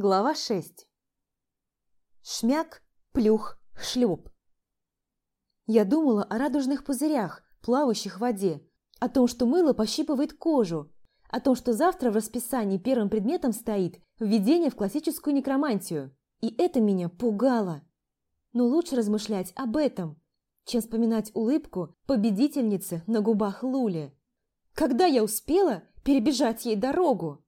Глава 6 Шмяк, плюх, шлеп. Я думала о радужных пузырях, плавающих в воде, о том, что мыло пощипывает кожу, о том, что завтра в расписании первым предметом стоит введение в классическую некромантию. И это меня пугало. Но лучше размышлять об этом, чем вспоминать улыбку победительницы на губах Лули. Когда я успела перебежать ей дорогу?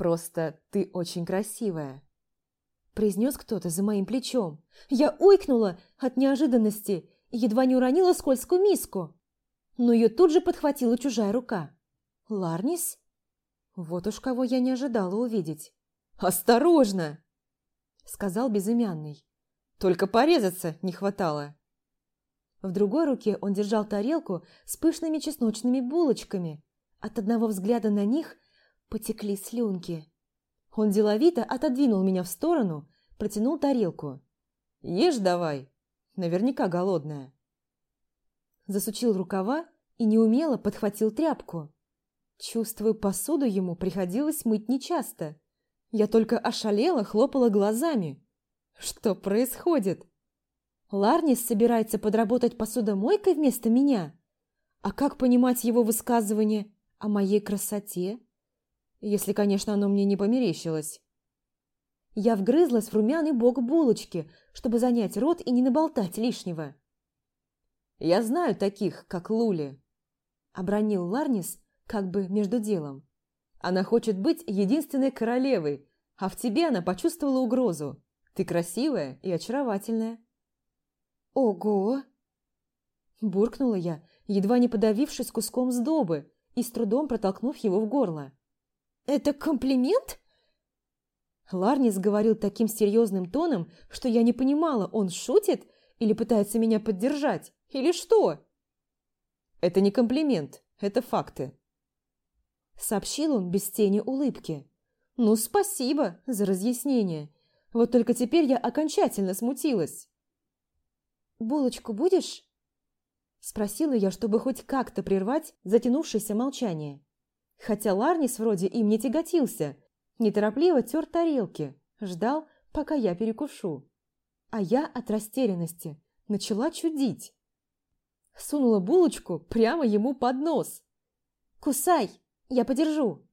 «Просто ты очень красивая», – произнес кто-то за моим плечом. Я ойкнула от неожиданности и едва не уронила скользкую миску. Но ее тут же подхватила чужая рука. «Ларнис?» Вот уж кого я не ожидала увидеть. «Осторожно!» – сказал безымянный. «Только порезаться не хватало». В другой руке он держал тарелку с пышными чесночными булочками. От одного взгляда на них потекли слюнки. Он деловито отодвинул меня в сторону, протянул тарелку. «Ешь давай, наверняка голодная». Засучил рукава и неумело подхватил тряпку. Чувствую, посуду ему приходилось мыть нечасто. Я только ошалела, хлопала глазами. Что происходит? Ларнис собирается подработать посудомойкой вместо меня? А как понимать его высказывание о моей красоте? Если, конечно, оно мне не померещилось. Я вгрызлась в румяный бок булочки, чтобы занять рот и не наболтать лишнего. «Я знаю таких, как Лули», — обронил Ларнис как бы между делом. «Она хочет быть единственной королевой, а в тебе она почувствовала угрозу. Ты красивая и очаровательная». «Ого!» Буркнула я, едва не подавившись куском сдобы и с трудом протолкнув его в горло. «Это комплимент?» Ларнис говорил таким серьезным тоном, что я не понимала, он шутит или пытается меня поддержать, или что? «Это не комплимент, это факты», — сообщил он без тени улыбки. «Ну, спасибо за разъяснение. Вот только теперь я окончательно смутилась». «Булочку будешь?» Спросила я, чтобы хоть как-то прервать затянувшееся молчание. Хотя Ларнис вроде им не тяготился, неторопливо тер тарелки, ждал, пока я перекушу. А я от растерянности начала чудить. Сунула булочку прямо ему под нос. «Кусай, я подержу!»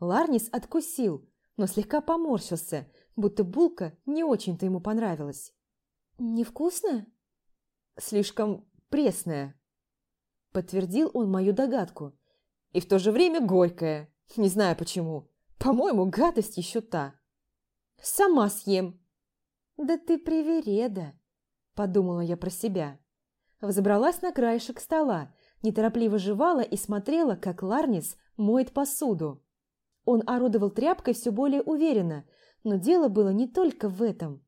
Ларнис откусил, но слегка поморщился, будто булка не очень-то ему понравилась. «Невкусно?» «Слишком пресная», – подтвердил он мою догадку, и в то же время горькая. Не знаю почему. По-моему, гадость еще та. Сама съем. Да ты привереда, подумала я про себя. Взобралась на краешек стола, неторопливо жевала и смотрела, как Ларнис моет посуду. Он орудовал тряпкой все более уверенно, но дело было не только в этом.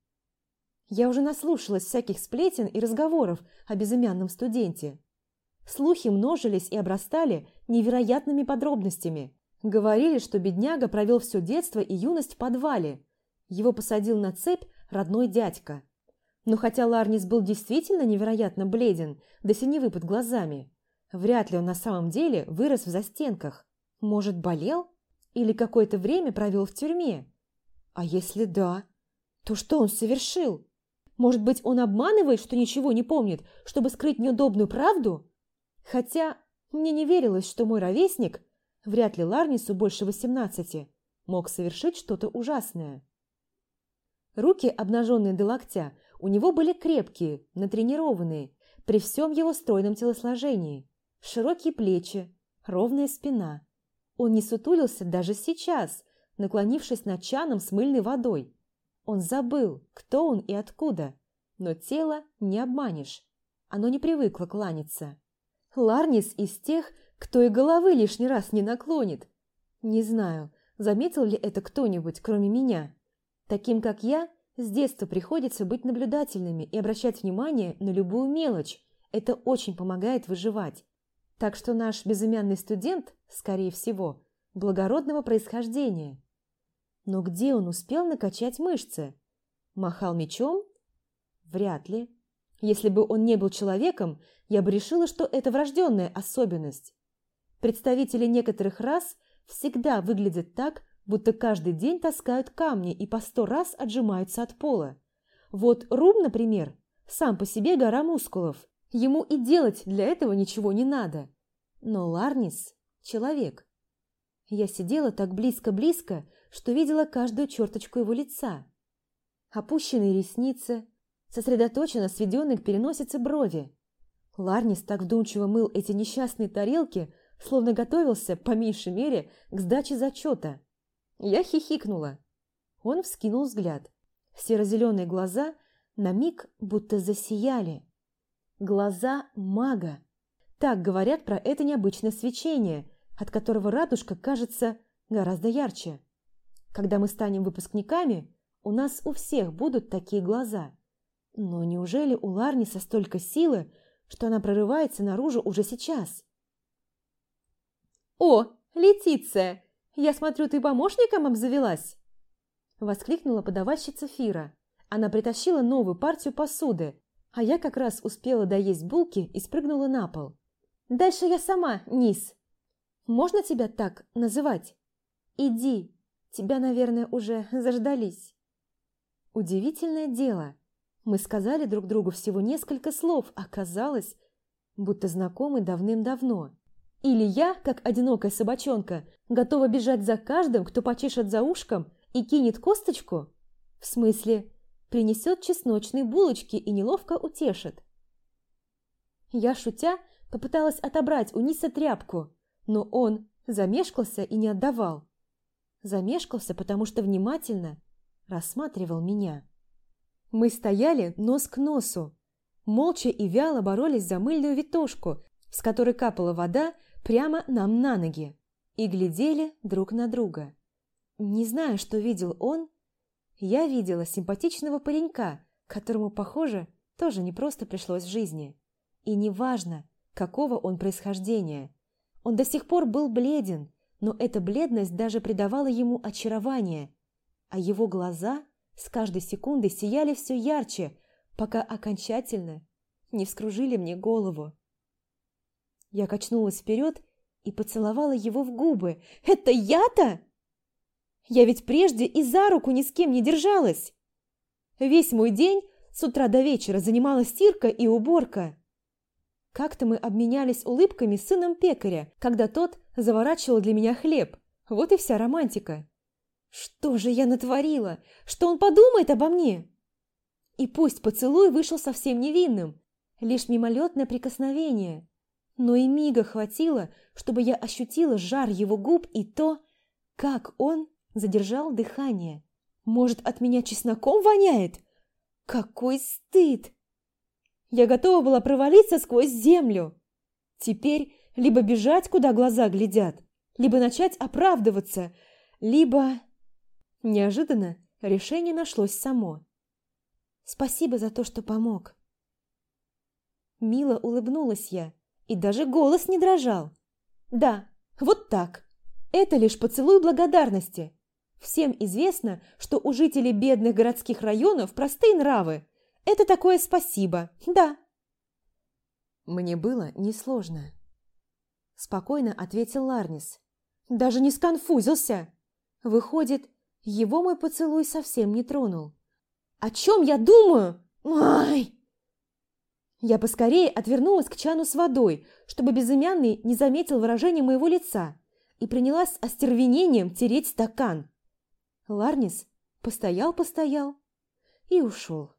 Я уже наслушалась всяких сплетен и разговоров о безымянном студенте. Слухи множились и обрастали невероятными подробностями. Говорили, что бедняга провел все детство и юность в подвале. Его посадил на цепь родной дядька. Но хотя Ларнис был действительно невероятно бледен, до синевы под глазами, вряд ли он на самом деле вырос в застенках. Может, болел? Или какое-то время провел в тюрьме? А если да, то что он совершил? Может быть, он обманывает, что ничего не помнит, чтобы скрыть неудобную правду? Хотя мне не верилось, что мой ровесник, вряд ли Ларнису больше восемнадцати, мог совершить что-то ужасное. Руки, обнаженные до локтя, у него были крепкие, натренированные, при всем его стройном телосложении. Широкие плечи, ровная спина. Он не сутулился даже сейчас, наклонившись над чаном с мыльной водой. Он забыл, кто он и откуда, но тело не обманешь. Оно не привыкло кланяться. Ларнис из тех, кто и головы лишний раз не наклонит. Не знаю, заметил ли это кто-нибудь, кроме меня. Таким, как я, с детства приходится быть наблюдательными и обращать внимание на любую мелочь. Это очень помогает выживать. Так что наш безымянный студент, скорее всего, благородного происхождения. Но где он успел накачать мышцы? Махал мечом? Вряд ли. Если бы он не был человеком, я бы решила, что это врожденная особенность. Представители некоторых рас всегда выглядят так, будто каждый день таскают камни и по сто раз отжимаются от пола. Вот Рум, например, сам по себе гора мускулов. Ему и делать для этого ничего не надо. Но Ларнис – человек. Я сидела так близко-близко, что видела каждую черточку его лица. Опущенные ресницы, сосредоточенно сведенные к переносице брови. Ларнис так вдумчиво мыл эти несчастные тарелки, словно готовился, по меньшей мере, к сдаче зачета. Я хихикнула. Он вскинул взгляд. Серо-зеленые глаза на миг будто засияли. Глаза мага. Так говорят про это необычное свечение, от которого радужка кажется гораздо ярче. Когда мы станем выпускниками, у нас у всех будут такие глаза. Но неужели у Ларниса столько силы, что она прорывается наружу уже сейчас? «О, Летиция! Я смотрю, ты помощником обзавелась?» Воскликнула подавальщица Фира. Она притащила новую партию посуды, а я как раз успела доесть булки и спрыгнула на пол. «Дальше я сама, Низ. Можно тебя так называть? Иди, тебя, наверное, уже заждались». Удивительное дело. Мы сказали друг другу всего несколько слов, оказалось, будто знакомы давным-давно. Или я, как одинокая собачонка, готова бежать за каждым, кто почешет за ушком и кинет косточку? В смысле, принесет чесночные булочки и неловко утешит. Я, шутя, попыталась отобрать у Ниса тряпку, но он замешкался и не отдавал. Замешкался, потому что внимательно рассматривал меня. Мы стояли нос к носу, молча и вяло боролись за мыльную витошку, с которой капала вода прямо нам на ноги, и глядели друг на друга. Не знаю, что видел он, я видела симпатичного паренька, которому, похоже, тоже не просто пришлось в жизни. И неважно, какого он происхождения. Он до сих пор был бледен, но эта бледность даже придавала ему очарование, а его глаза с каждой секундой сияли все ярче, пока окончательно не вскружили мне голову. Я качнулась вперед и поцеловала его в губы. «Это я-то?» Я ведь прежде и за руку ни с кем не держалась. Весь мой день с утра до вечера занималась стирка и уборка. Как-то мы обменялись улыбками с сыном пекаря, когда тот заворачивал для меня хлеб. Вот и вся романтика. Что же я натворила? Что он подумает обо мне? И пусть поцелуй вышел совсем невинным, лишь мимолетное прикосновение. Но и мига хватило, чтобы я ощутила жар его губ и то, как он задержал дыхание. Может, от меня чесноком воняет? Какой стыд! Я готова была провалиться сквозь землю. Теперь либо бежать, куда глаза глядят, либо начать оправдываться, либо... Неожиданно решение нашлось само. Спасибо за то, что помог. Мило улыбнулась я, и даже голос не дрожал. Да, вот так. Это лишь поцелуй благодарности. Всем известно, что у жителей бедных городских районов простые нравы. Это такое спасибо, да. Мне было несложно. Спокойно ответил Ларнис. Даже не сконфузился. Выходит, его мой поцелуй совсем не тронул. О чем я думаю? Ай! Я поскорее отвернулась к чану с водой, чтобы безымянный не заметил выражения моего лица, и принялась остервенением тереть стакан. Ларнис постоял-постоял и ушел.